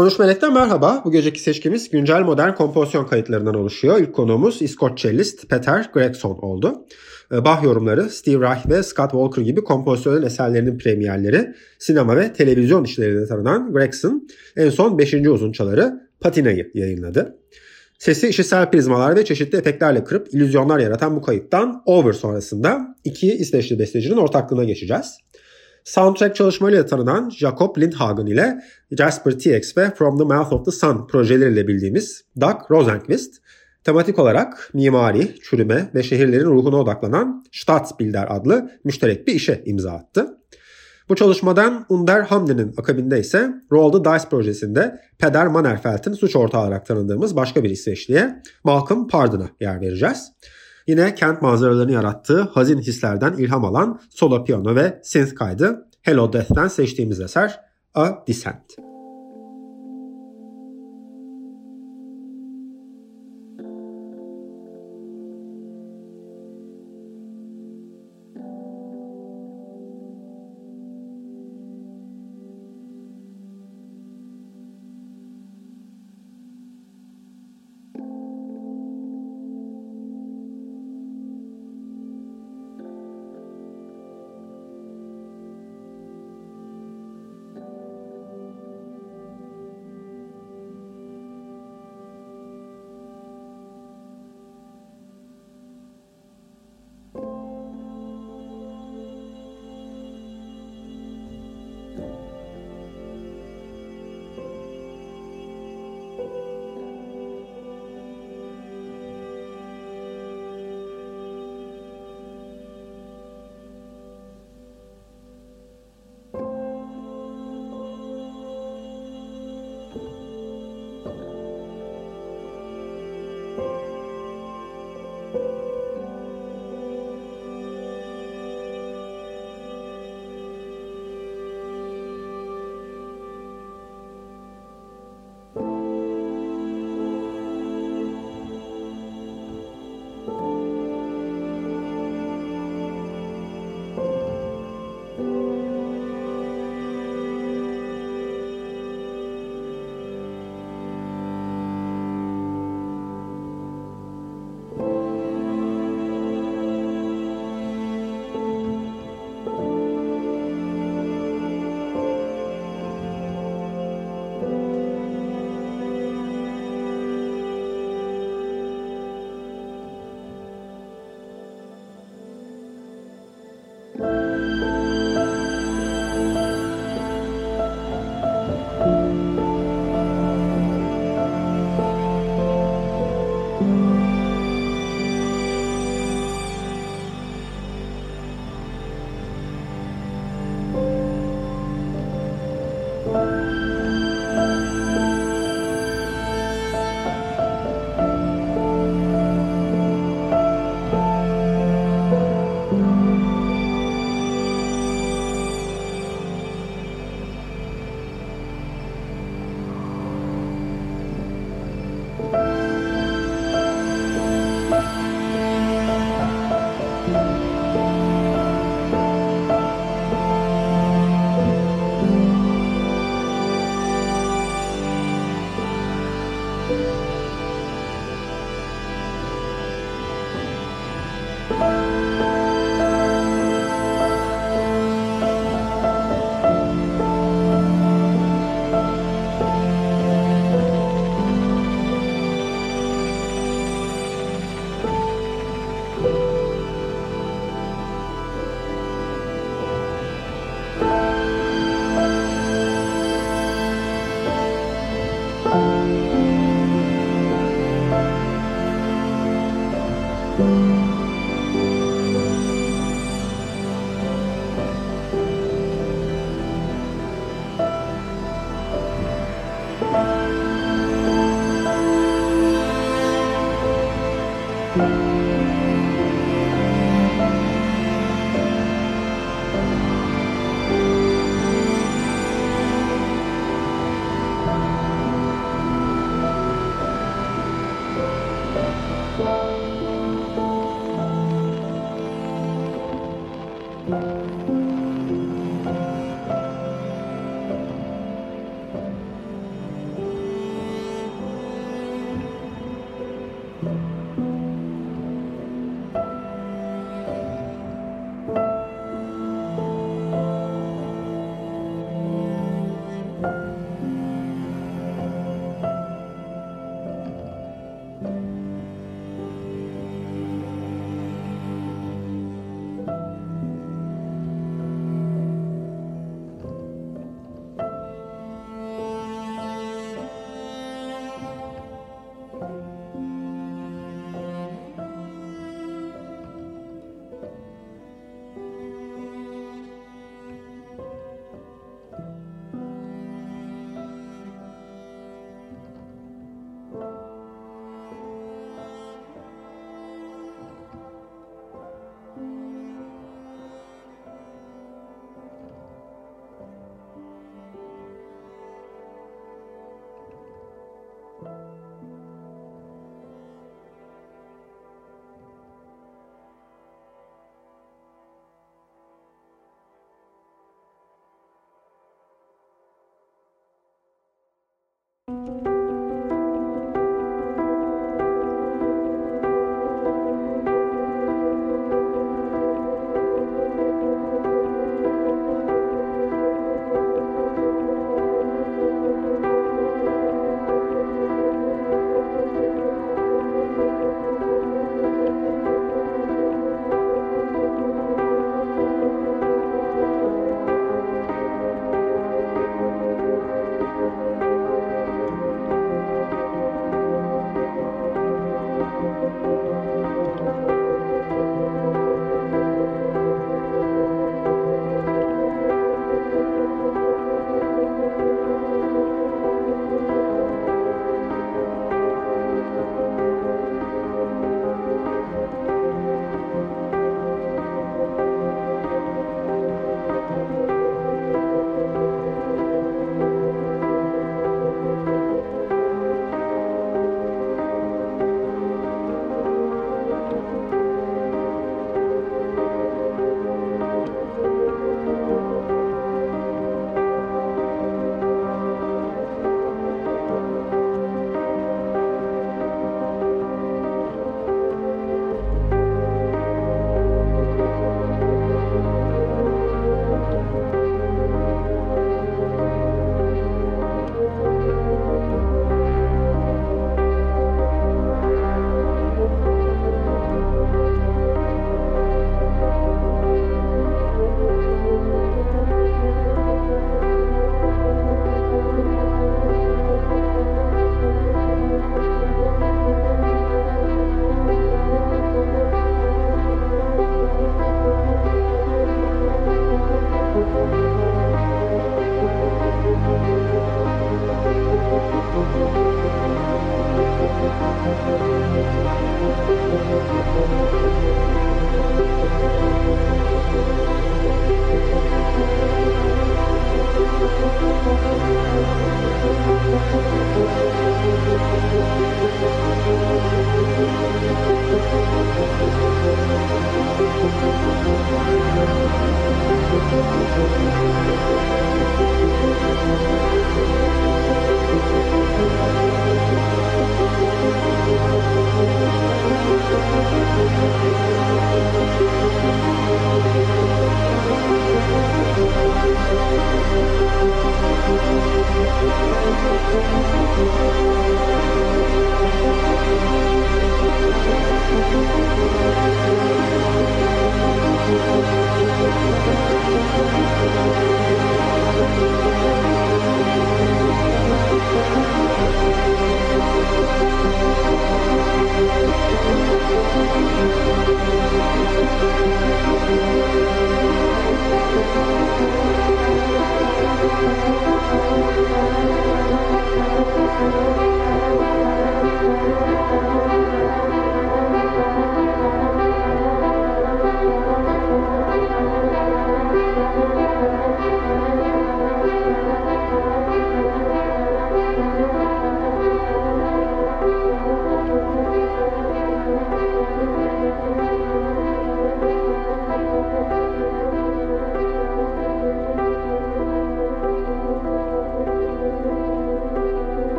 13 Melek'ten merhaba. Bu geceki seçkimiz güncel modern kompozisyon kayıtlarından oluşuyor. İlk konuğumuz İskoç cellist Peter Gregson oldu. Ee, Bach yorumları Steve Reich ve Scott Walker gibi kompozitörlerin eserlerinin premierleri, sinema ve televizyon işleriyle tanınan Gregson en son 5. uzunçaları Patina'yı yayınladı. Sesi işitsel prizmalar ve çeşitli efektlerle kırıp illüzyonlar yaratan bu kayıttan Over sonrasında iki İsveçli bestecinin ortaklığına geçeceğiz. Soundtrack çalışmalarıyla tanınan Jacob Lindhagen ile Jasper TX ve From the Mouth of the Sun projeleriyle bildiğimiz Doug Rosenquist, tematik olarak mimari, çürüme ve şehirlerin ruhuna odaklanan Stadtbilder adlı müşterek bir işe imza attı. Bu çalışmadan Under Hamden'in akabinde ise Roll the Dice projesinde Peder Mannerfeld'in suç ortağı olarak tanıdığımız başka bir İsveçliye Malcolm Pardon'a yer vereceğiz. Yine kent manzaralarını yarattığı hazin hislerden ilham alan solo piyano ve synth kaydı Hello Death'ten seçtiğimiz eser A Descent.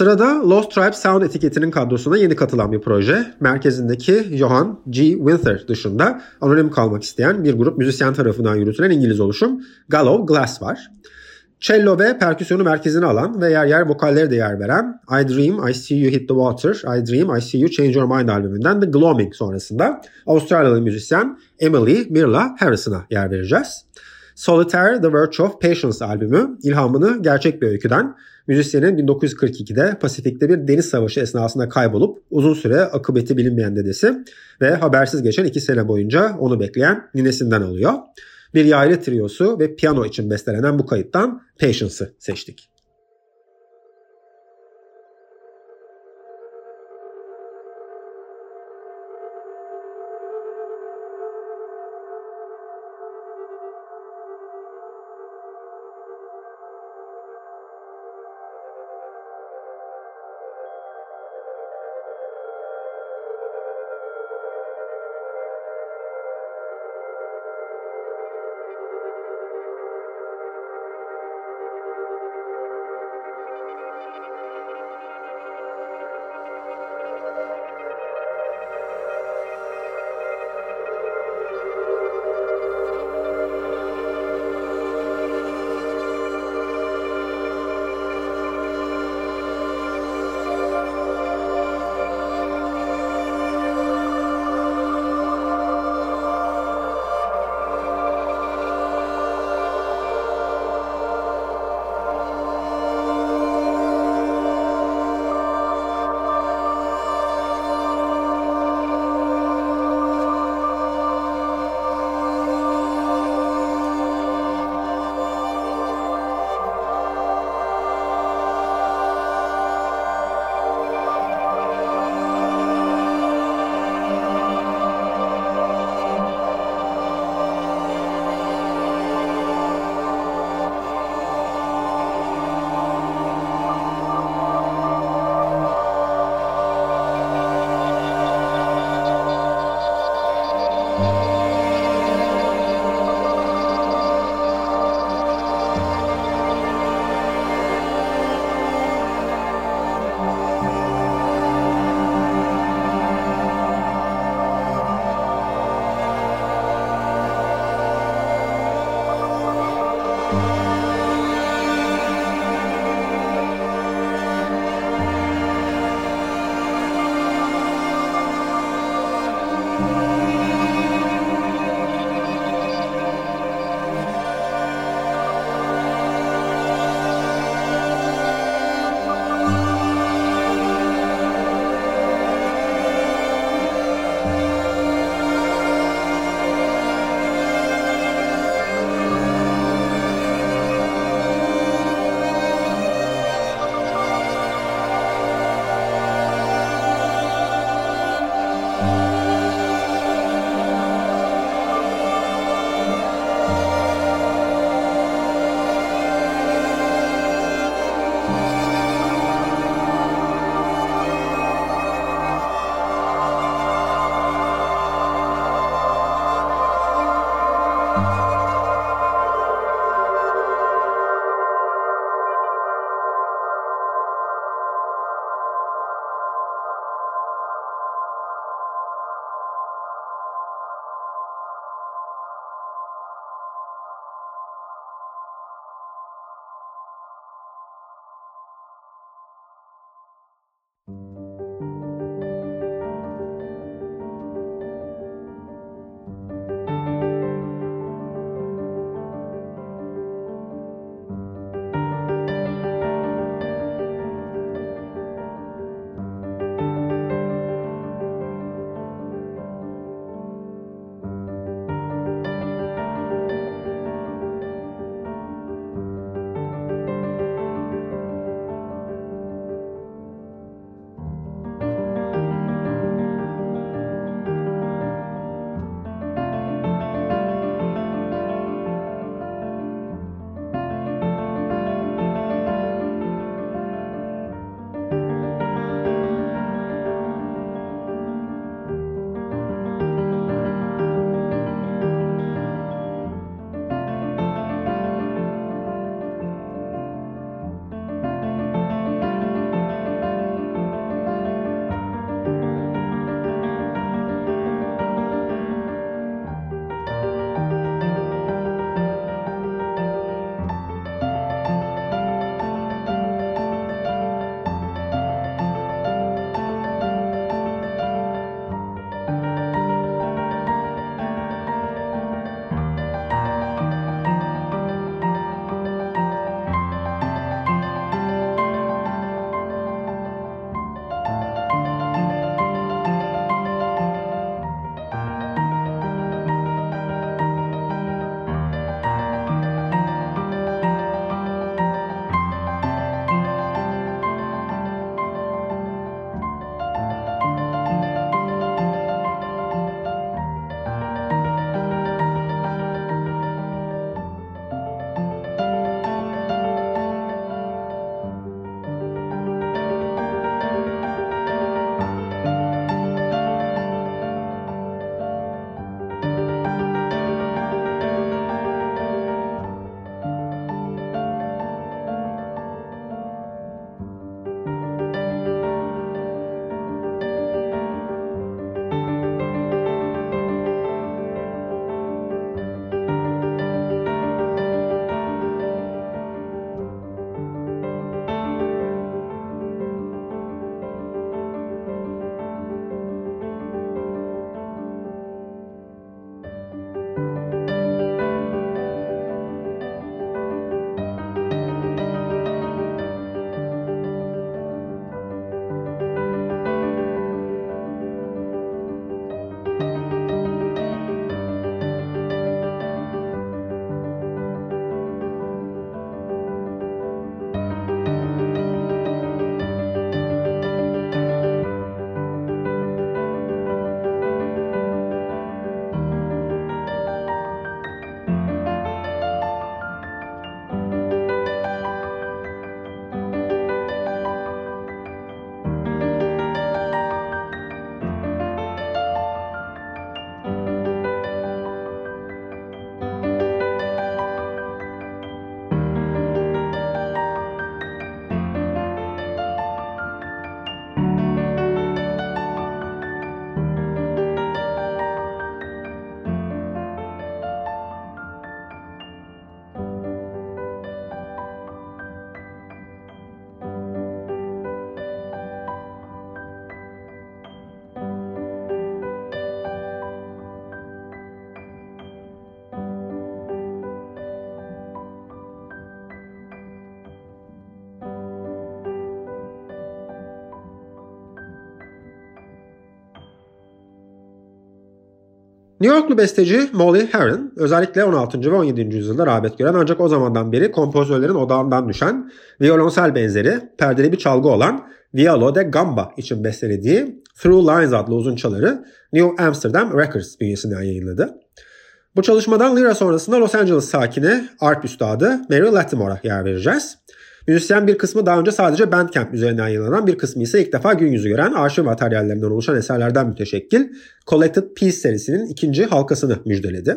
Sırada Lost Tribe Sound etiketinin kadrosuna yeni katılan bir proje. Merkezindeki Johan G. Winther dışında anonim kalmak isteyen bir grup müzisyen tarafından yürütülen İngiliz oluşum Gallow Glass var. Cello ve perküsyonu merkezine alan ve yer yer vokalleri de yer veren I Dream, I See You Hit The Water, I Dream, I See You Change Your Mind albümünden The Gloaming sonrasında Avustralyalı müzisyen Emily Mirla Harrison'a yer vereceğiz. Solitaire The Virtue of Patience albümü ilhamını gerçek bir öyküden müzisyenin 1942'de Pasifik'te bir deniz savaşı esnasında kaybolup uzun süre akıbeti bilinmeyen dedesi ve habersiz geçen iki sene boyunca onu bekleyen ninesinden alıyor. Bir yaylı triosu ve piyano için bestelenen bu kayıttan Patience'ı seçtik. New Yorklu besteci Molly Heron özellikle 16. ve 17. yüzyılda rağbet gören ancak o zamandan beri kompozörlerin odağından düşen violonsel benzeri perdeli bir çalgı olan Violo de Gamba için bestelediği Through Lines adlı uzun çaları New Amsterdam Records bünyesinden yayınladı. Bu çalışmadan Lira sonrasında Los Angeles sakini art üstadı Mary Latimore'a yer vereceğiz. Müzisyen bir kısmı daha önce sadece Bandcamp üzerinden yayınlanan bir kısmı ise ilk defa gün yüzü gören arşiv materyallerinden oluşan eserlerden müteşekkil Collected Piece serisinin ikinci halkasını müjdeledi.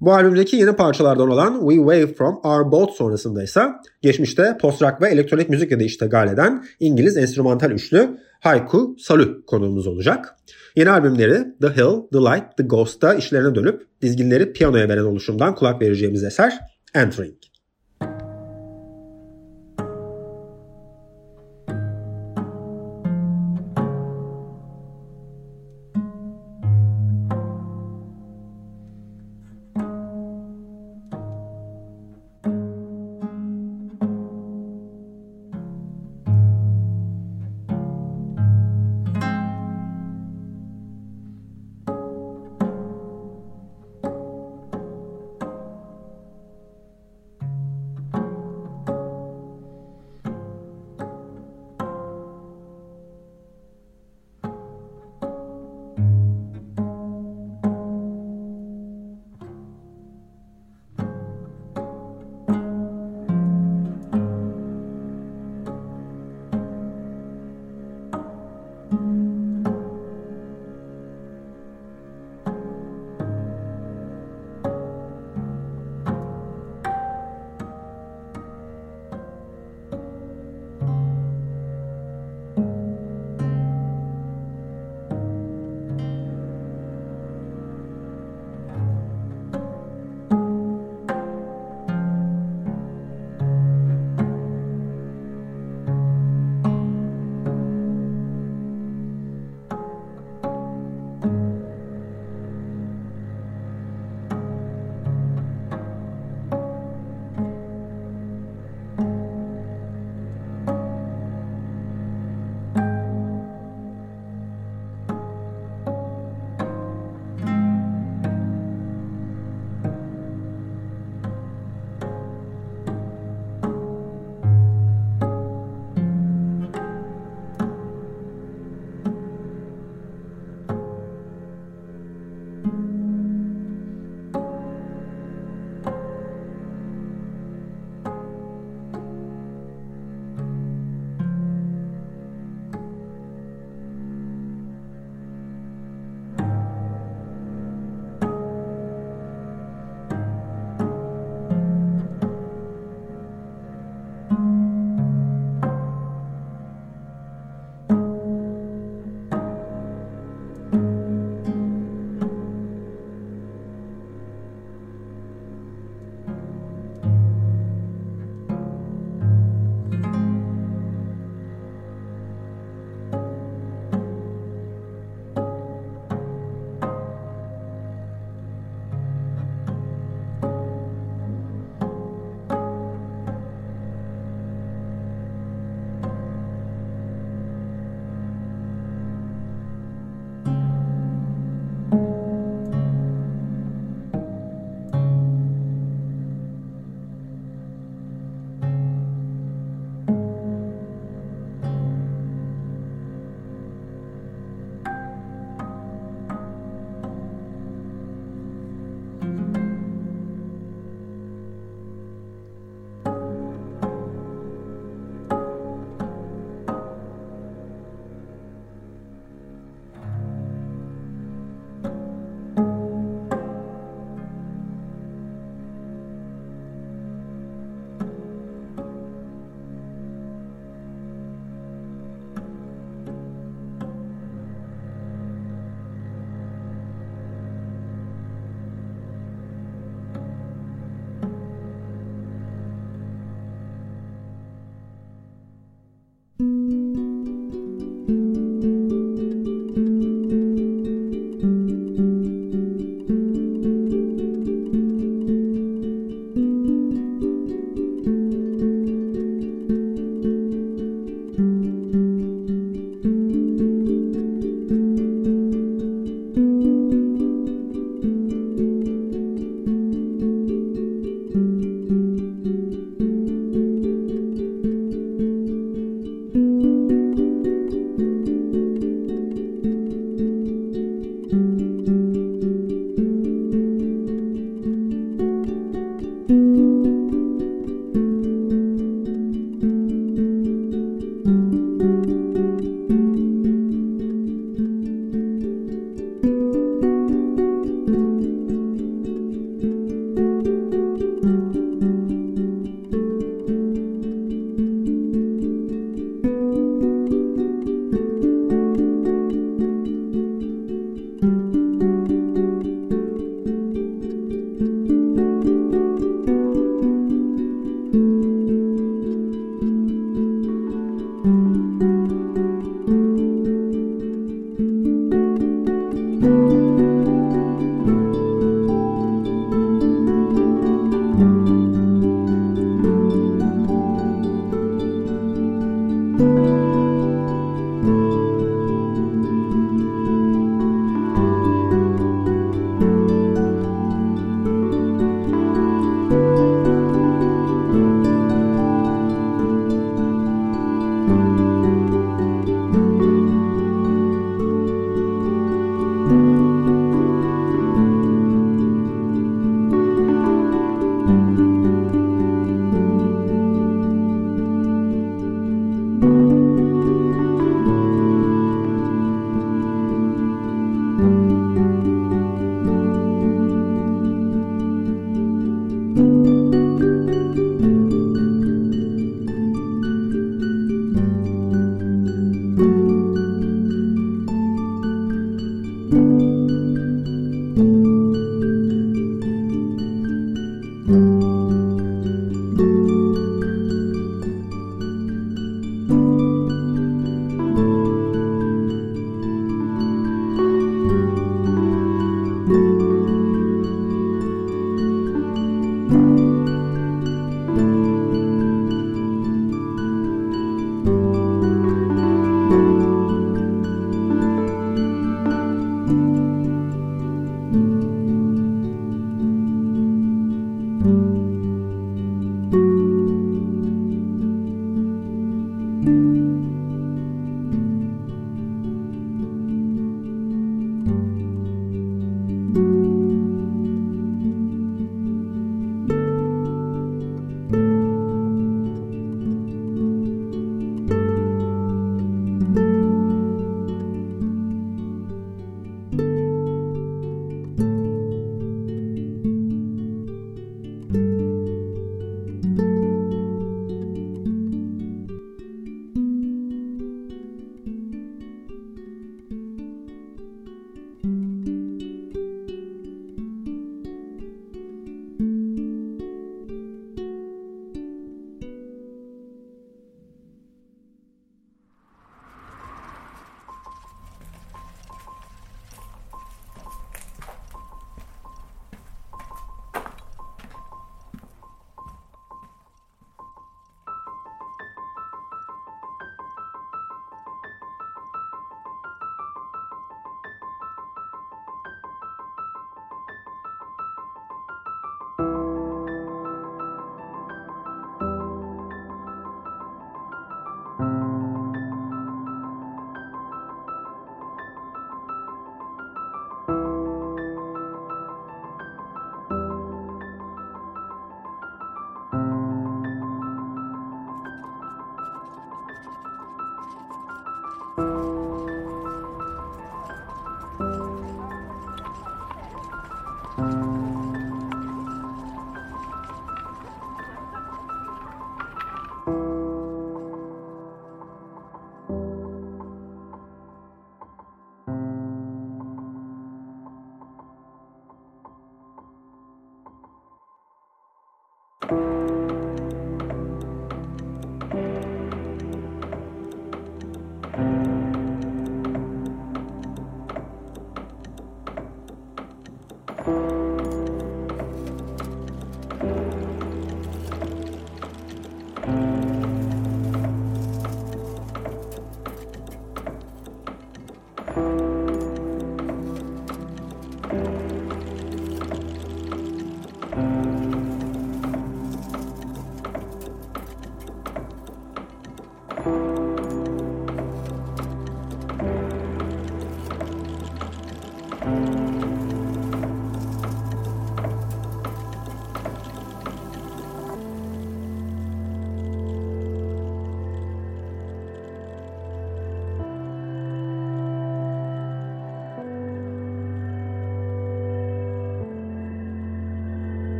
Bu albümdeki yeni parçalardan olan We Wave From Our Boat sonrasında ise geçmişte post-rock ve elektronik müzikle de iştigal eden İngiliz enstrümantal üçlü Haiku Salu konuğumuz olacak. Yeni albümleri The Hill, The Light, The Ghost'ta işlerine dönüp dizginleri piyanoya veren oluşumdan kulak vereceğimiz eser Entering.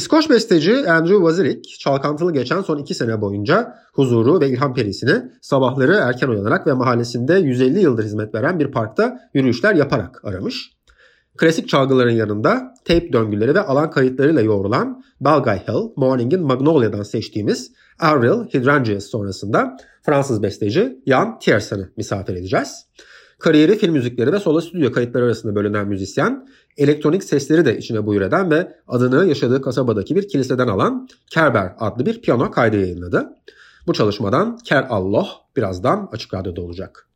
İskoç besteci Andrew Wazirik çalkantılı geçen son iki sene boyunca huzuru ve ilham perisini sabahları erken uyanarak ve mahallesinde 150 yıldır hizmet veren bir parkta yürüyüşler yaparak aramış. Klasik çalgıların yanında tape döngüleri ve alan kayıtlarıyla yoğrulan Balgay Hill, Morning'in Magnolia'dan seçtiğimiz Avril Hydrangeas sonrasında Fransız besteci Jan Tiersen'i misafir edeceğiz. Kariyeri film müzikleri ve solo stüdyo kayıtları arasında bölünen müzisyen, elektronik sesleri de içine buyur eden ve adını yaşadığı kasabadaki bir kiliseden alan Kerber adlı bir piyano kaydı yayınladı. Bu çalışmadan Ker Allah birazdan açık radyoda olacak.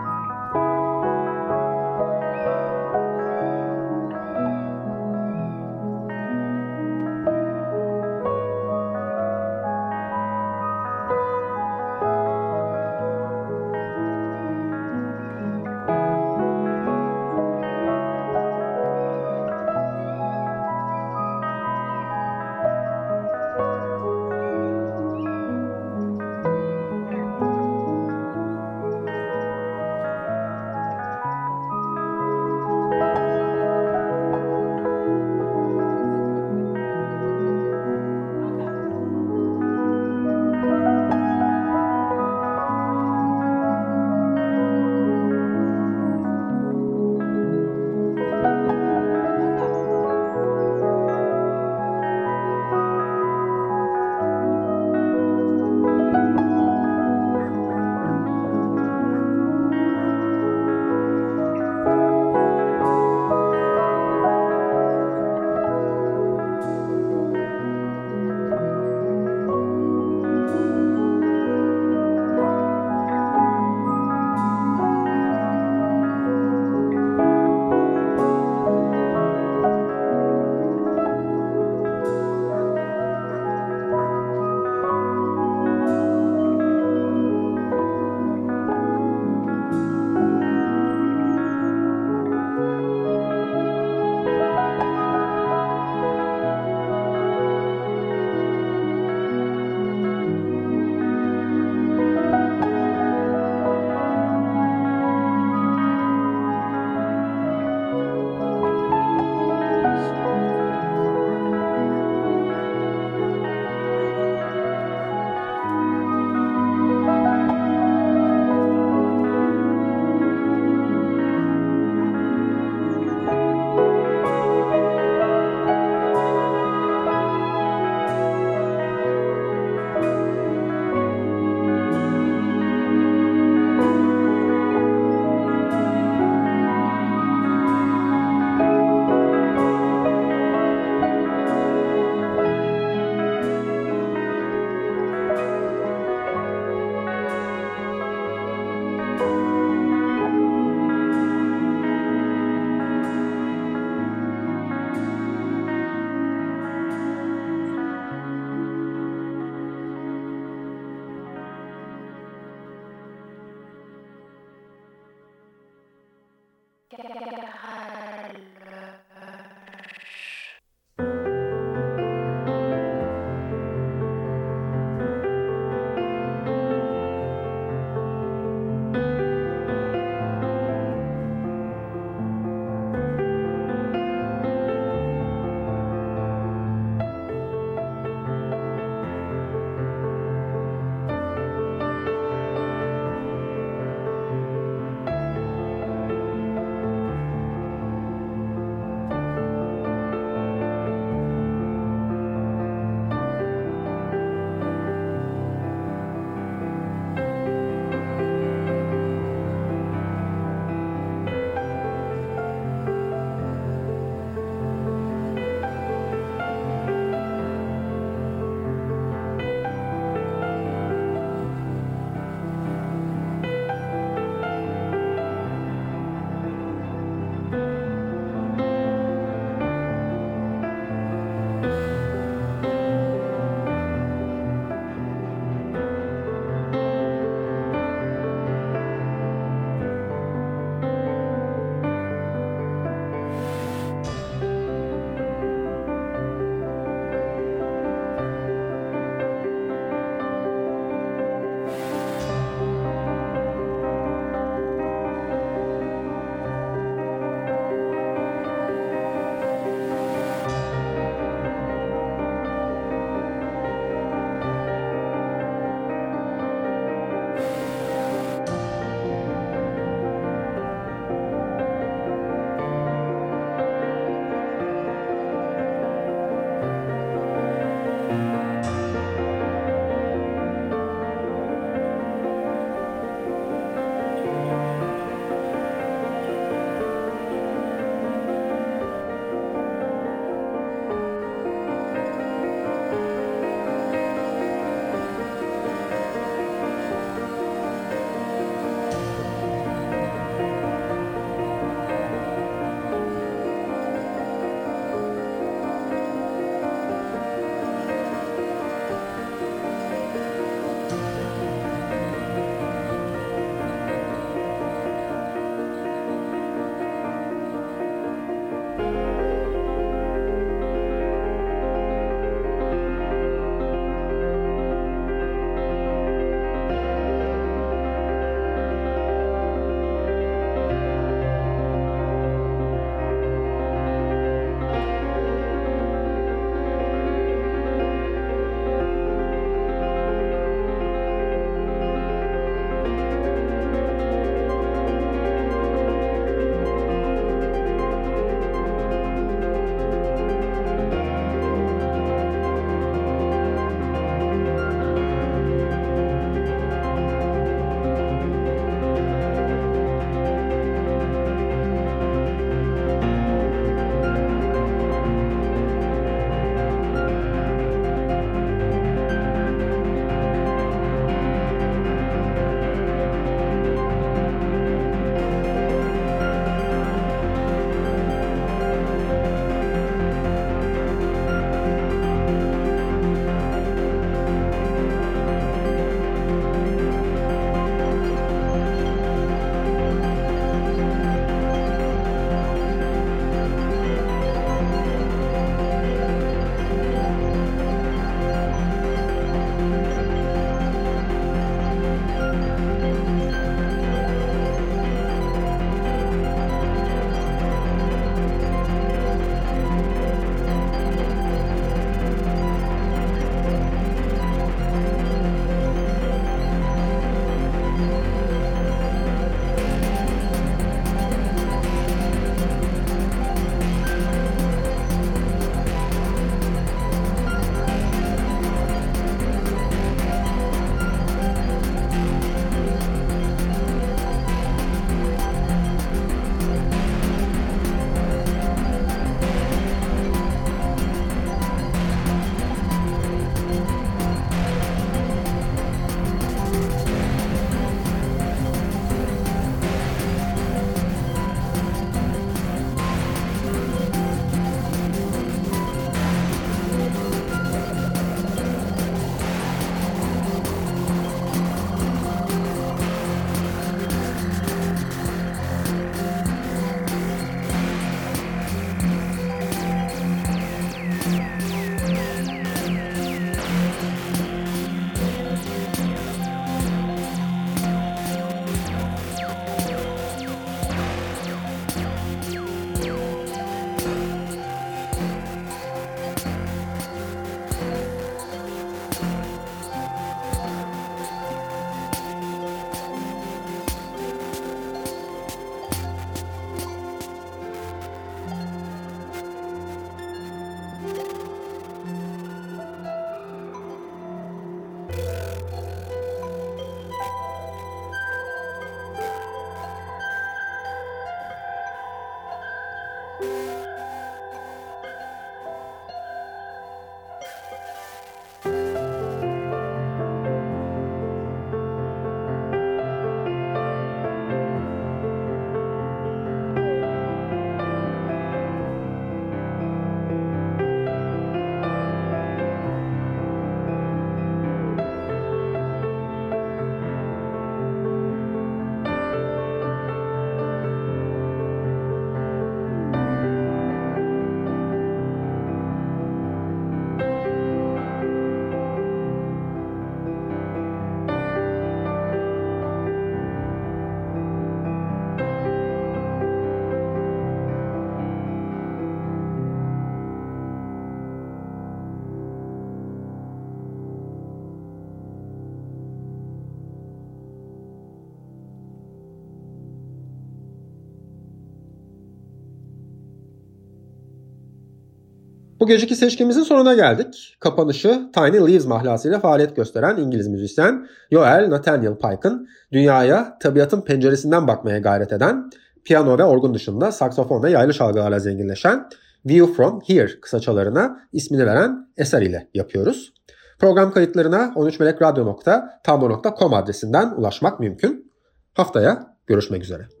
Bu geceki seçkimizin sonuna geldik. Kapanışı Tiny Leaves mahlasıyla faaliyet gösteren İngiliz müzisyen Joel Nathaniel Pike'ın dünyaya tabiatın penceresinden bakmaya gayret eden, piyano ve orgun dışında saksofon ve yaylı çalgılarla zenginleşen View From Here kısaçalarına ismini veren eser ile yapıyoruz. Program kayıtlarına 13melekradyo.tablo.com adresinden ulaşmak mümkün. Haftaya görüşmek üzere.